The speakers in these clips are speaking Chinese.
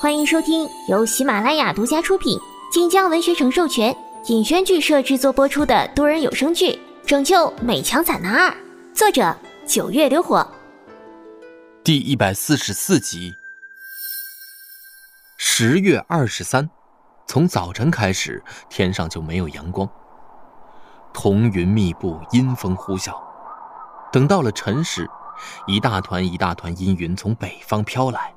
欢迎收听由喜马拉雅独家出品、晋江文学城授权、尹轩剧社制作播出的多人有声剧《拯救美强惨男二》，作者九月流火，第一百四十四集。十月二十三，从早晨开始，天上就没有阳光，彤云密布，阴风呼啸。等到了辰时，一大团一大团阴云从北方飘来。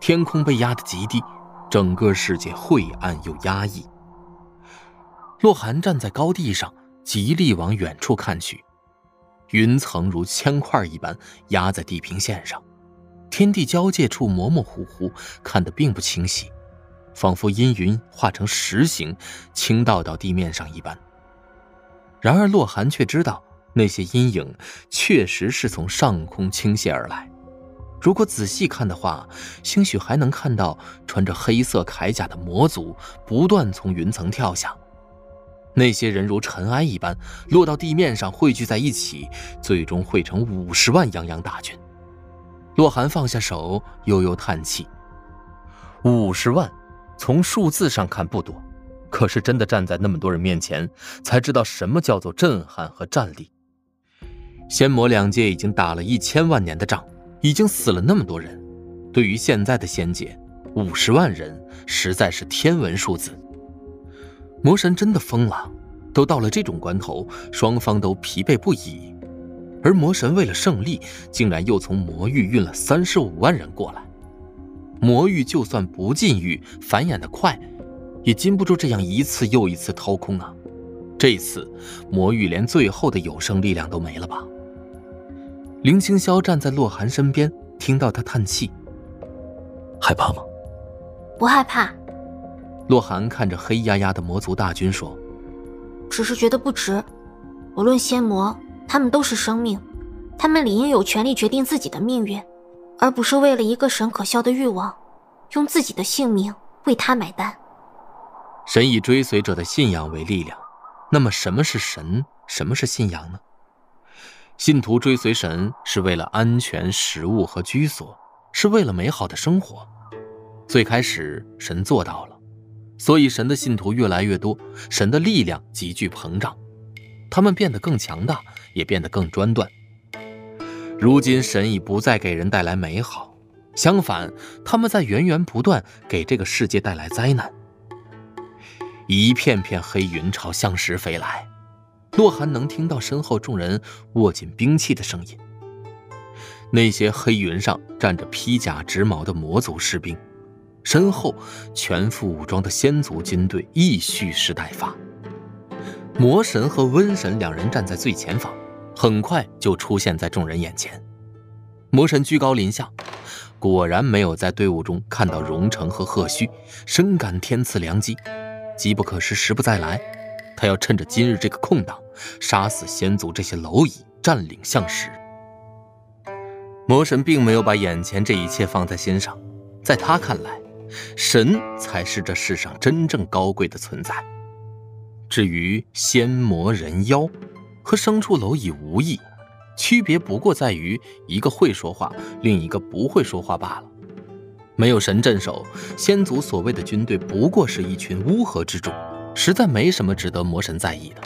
天空被压得极低，整个世界晦暗又压抑。洛寒站在高地上，极力往远处看去，云层如铅块一般压在地平线上，天地交界处模模糊糊，看得并不清晰，仿佛阴云化成实形倾倒到地面上一般。然而洛寒却知道，那些阴影确实是从上空倾泻而来。如果仔细看的话，兴许还能看到穿着黑色铠甲的魔族不断从云层跳下。那些人如尘埃一般落到地面上，汇聚在一起，最终汇成五十万泱泱大军。洛寒放下手，悠悠叹气：“五十万，从数字上看不多，可是真的站在那么多人面前，才知道什么叫做震撼和战力。仙魔两界已经打了一千万年的仗。”已经死了那么多人，对于现在的仙界，五十万人实在是天文数字。魔神真的疯了，都到了这种关头，双方都疲惫不已，而魔神为了胜利，竟然又从魔域运了三十五万人过来。魔域就算不禁欲，繁衍的快，也禁不住这样一次又一次掏空啊！这次魔域连最后的有生力量都没了吧？林清霄站在洛寒身边，听到他叹气，害怕吗？不害怕。洛寒看着黑压压的魔族大军说：“只是觉得不值。无论仙魔，他们都是生命，他们理应有权利决定自己的命运，而不是为了一个神可笑的欲望，用自己的性命为他买单。神以追随者的信仰为力量，那么什么是神？什么是信仰呢？”信徒追随神是为了安全、食物和居所，是为了美好的生活。最开始神做到了，所以神的信徒越来越多，神的力量急剧膨胀，他们变得更强大，也变得更专断。如今神已不再给人带来美好，相反，他们在源源不断给这个世界带来灾难。一片片黑云朝相石飞来。洛寒能听到身后众人握紧兵器的声音。那些黑云上站着披甲执矛的魔族士兵，身后全副武装的仙族军队亦蓄势待发。魔神和瘟神两人站在最前方，很快就出现在众人眼前。魔神居高临下，果然没有在队伍中看到荣成和贺虚，深感天赐良机，机不可失，时不再来。他要趁着今日这个空档，杀死仙族这些蝼蚁，占领象石。魔神并没有把眼前这一切放在心上，在他看来，神才是这世上真正高贵的存在。至于仙魔人妖，和牲畜蝼蚁无异，区别不过在于一个会说话，另一个不会说话罢了。没有神镇守，仙族所谓的军队不过是一群乌合之众。实在没什么值得魔神在意的。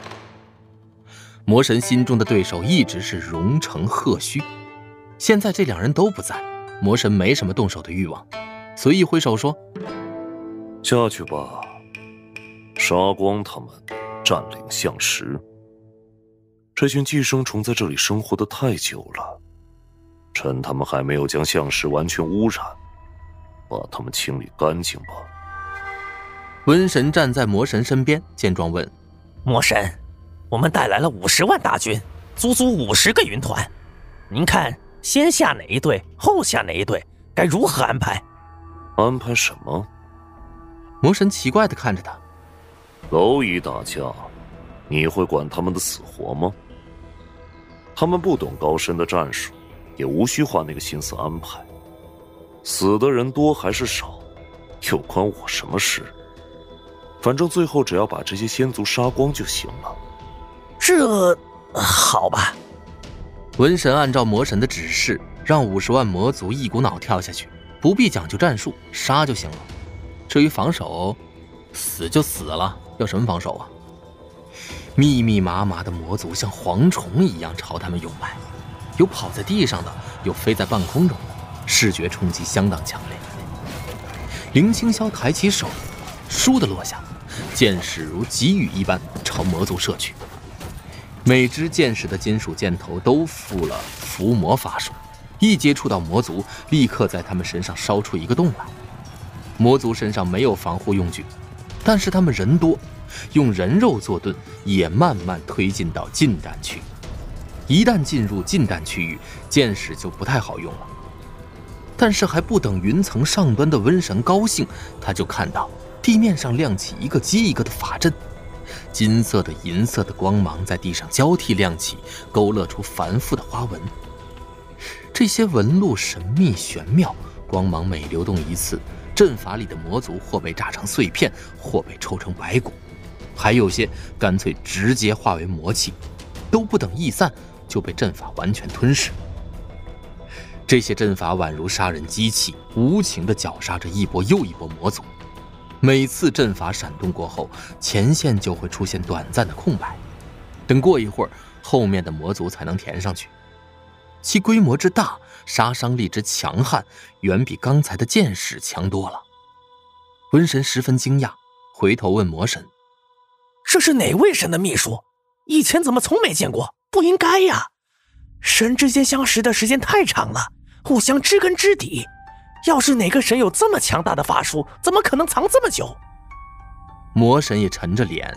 魔神心中的对手一直是荣成、贺虚，现在这两人都不在，魔神没什么动手的欲望，随意挥手说：“下去吧，杀光他们，占领象石。这群寄生虫在这里生活的太久了，趁他们还没有将象石完全污染，把他们清理干净吧。”瘟神站在魔神身边，见状问：“魔神，我们带来了五十万大军，足足五十个云团，您看先下哪一队，后下哪一队，该如何安排？”“安排什么？”魔神奇怪的看着他。蝼蚁打架，你会管他们的死活吗？他们不懂高深的战术，也无需花那个心思安排。死的人多还是少，又关我什么事？反正最后只要把这些仙族杀光就行了。这，好吧。文神按照魔神的指示，让五十万魔族一股脑跳下去，不必讲究战术，杀就行了。至于防守，死就死了，要什么防守啊？密密麻麻的魔族像蝗虫一样朝他们涌来，有跑在地上的，有飞在半空中的，视觉冲击相当强烈。林青霄抬起手，倏地落下，箭矢如急雨一般朝魔族射去。每支箭矢的金属箭头都附了伏魔法术，一接触到魔族，立刻在他们身上烧出一个洞来。魔族身上没有防护用具，但是他们人多，用人肉做盾，也慢慢推进到近战区。一旦进入近战区域，箭矢就不太好用了。但是还不等云层上端的瘟神高兴，他就看到地面上亮起一个接一个的法阵，金色的、银色的光芒在地上交替亮起，勾勒出繁复的花纹。这些纹路神秘玄妙，光芒每流动一次，阵法里的魔族或被炸成碎片，或被抽成白骨，还有些干脆直接化为魔气，都不等易散就被阵法完全吞噬。这些阵法宛如杀人机器，无情地绞杀着一波又一波魔族。每次阵法闪动过后，前线就会出现短暂的空白，等过一会儿，后面的魔族才能填上去。其规模之大，杀伤力之强悍，远比刚才的剑矢强多了。瘟神十分惊讶，回头问魔神：“这是哪位神的秘术？以前怎么从没见过？不应该呀！神之间相识的时间太长了。”互相知根知底，要是哪个神有这么强大的法术，怎么可能藏这么久？魔神也沉着脸，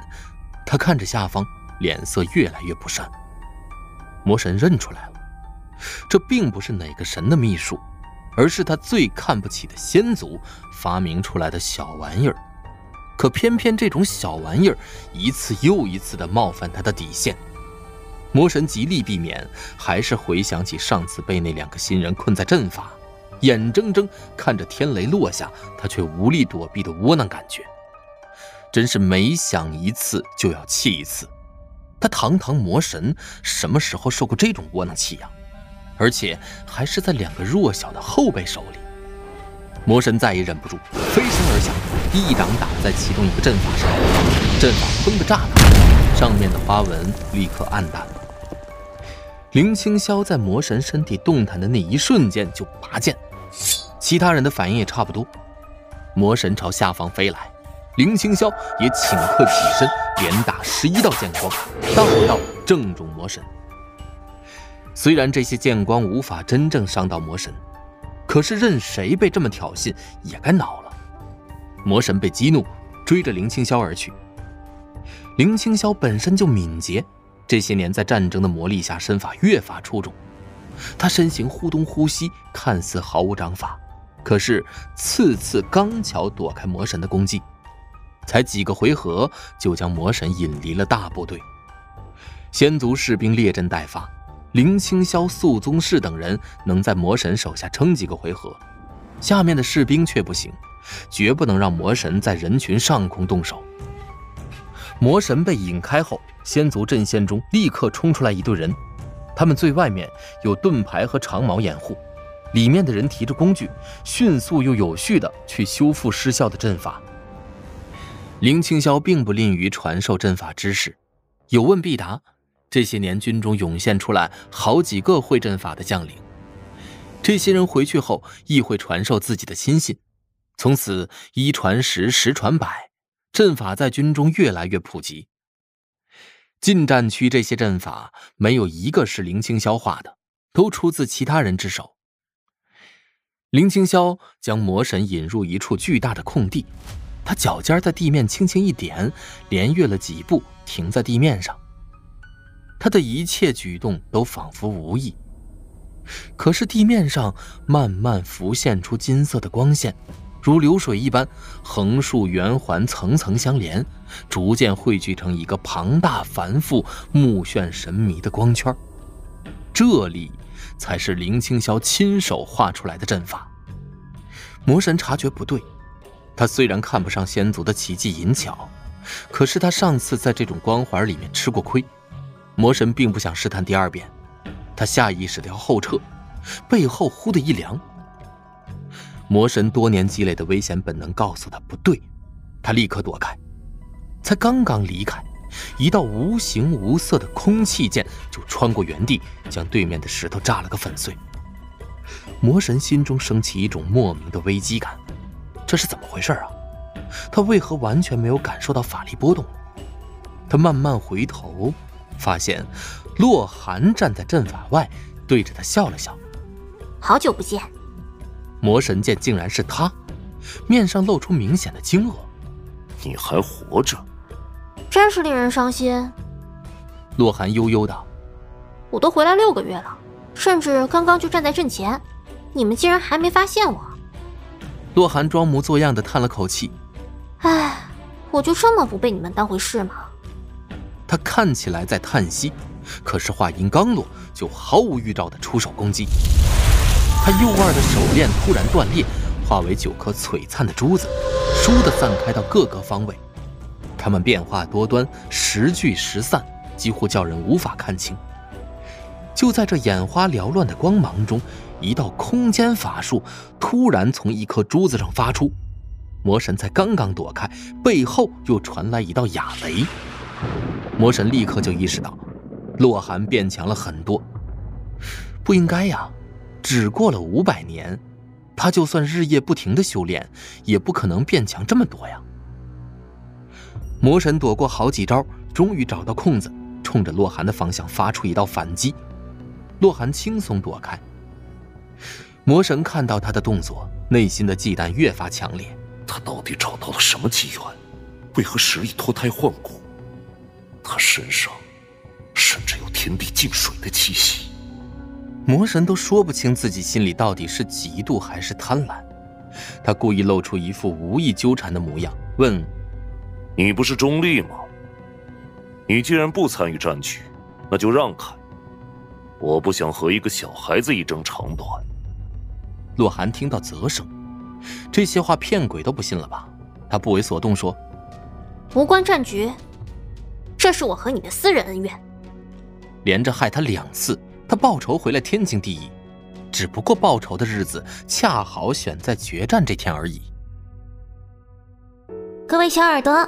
他看着下方，脸色越来越不善。魔神认出来了，这并不是哪个神的秘术，而是他最看不起的先祖发明出来的小玩意儿。可偏偏这种小玩意儿一次又一次地冒犯他的底线。魔神极力避免，还是回想起上次被那两个新人困在阵法，眼睁睁看着天雷落下，他却无力躲避的窝囊感觉，真是每想一次就要气一次。他堂堂魔神，什么时候受过这种窝囊气呀？而且还是在两个弱小的后辈手里。魔神再也忍不住，飞身而下，一掌打在其中一个阵法上，阵法砰的炸了，上面的花纹立刻暗淡了。林青霄在魔神身体动弹的那一瞬间就拔剑，其他人的反应也差不多。魔神朝下方飞来，林青霄也顷刻起身，连打十一道剑光，道道正中魔神。虽然这些剑光无法真正伤到魔神，可是任谁被这么挑衅也该恼了。魔神被激怒，追着林青霄而去。林青霄本身就敏捷。这些年在战争的磨砺下，身法越发出众。他身形忽东忽西，看似毫无章法，可是次次刚巧躲开魔神的攻击，才几个回合就将魔神引离了大部队。仙族士兵列阵待发，林清霄、肃宗室等人能在魔神手下撑几个回合，下面的士兵却不行，绝不能让魔神在人群上空动手。魔神被引开后。仙族阵线中立刻冲出来一队人，他们最外面有盾牌和长矛掩护，里面的人提着工具，迅速又有序地去修复失效的阵法。林清霄并不吝于传授阵法知识，有问必答。这些年军中涌现出来好几个会阵法的将领，这些人回去后亦会传授自己的亲信，从此一传十，十传百，阵法在军中越来越普及。近战区这些阵法没有一个是林青霄画的，都出自其他人之手。林青霄将魔神引入一处巨大的空地，他脚尖在地面轻轻一点，连跃了几步，停在地面上。他的一切举动都仿佛无意，可是地面上慢慢浮现出金色的光线。如流水一般，横竖圆环层层相连，逐渐汇聚成一个庞大繁复、目眩神迷的光圈。这里才是林青霄亲手画出来的阵法。魔神察觉不对，他虽然看不上仙族的奇技淫巧，可是他上次在这种光环里面吃过亏。魔神并不想试探第二遍，他下意识的要后撤，背后忽的一凉。魔神多年积累的危险本能告诉他不对，他立刻躲开。才刚刚离开，一道无形无色的空气剑就穿过原地，将对面的石头炸了个粉碎。魔神心中升起一种莫名的危机感，这是怎么回事啊？他为何完全没有感受到法力波动？他慢慢回头，发现洛寒站在阵法外，对着他笑了笑：“好久不见。”魔神剑竟然是他，面上露出明显的惊愕：“你还活着？”真是令人伤心。洛寒悠悠道：“我都回来六个月了，甚至刚刚就站在阵前，你们竟然还没发现我。”洛寒装模作样的叹了口气：“唉，我就这么不被你们当回事吗？”他看起来在叹息，可是话音刚落，就毫无预兆的出手攻击。他右腕的手链突然断裂，化为九颗璀璨的珠子，倏地散开到各个方位。他们变化多端，时聚时散，几乎叫人无法看清。就在这眼花缭乱的光芒中，一道空间法术突然从一颗珠子上发出。魔神才刚刚躲开，背后又传来一道哑雷。魔神立刻就意识到，洛寒变强了很多。不应该呀，只过了五百年，他就算日夜不停的修炼，也不可能变强这么多呀。魔神躲过好几招，终于找到空子，冲着洛寒的方向发出一道反击。洛寒轻松躲开。魔神看到他的动作，内心的忌惮越发强烈。他到底找到了什么机缘？为何实力脱胎换骨？他身上甚至有天地净水的气息。魔神都说不清自己心里到底是嫉妒还是贪婪。他故意露出一副无意纠缠的模样，问。你不是中立吗？你既然不参与战局，那就让开。我不想和一个小孩子一争长短。洛寒听到啧声，这些话骗鬼都不信了吧？他不为所动说：“无关战局，这是我和你的私人恩怨。连着害他两次，他报仇回来天经地义，只不过报仇的日子恰好选在决战这天而已。”各位小耳朵。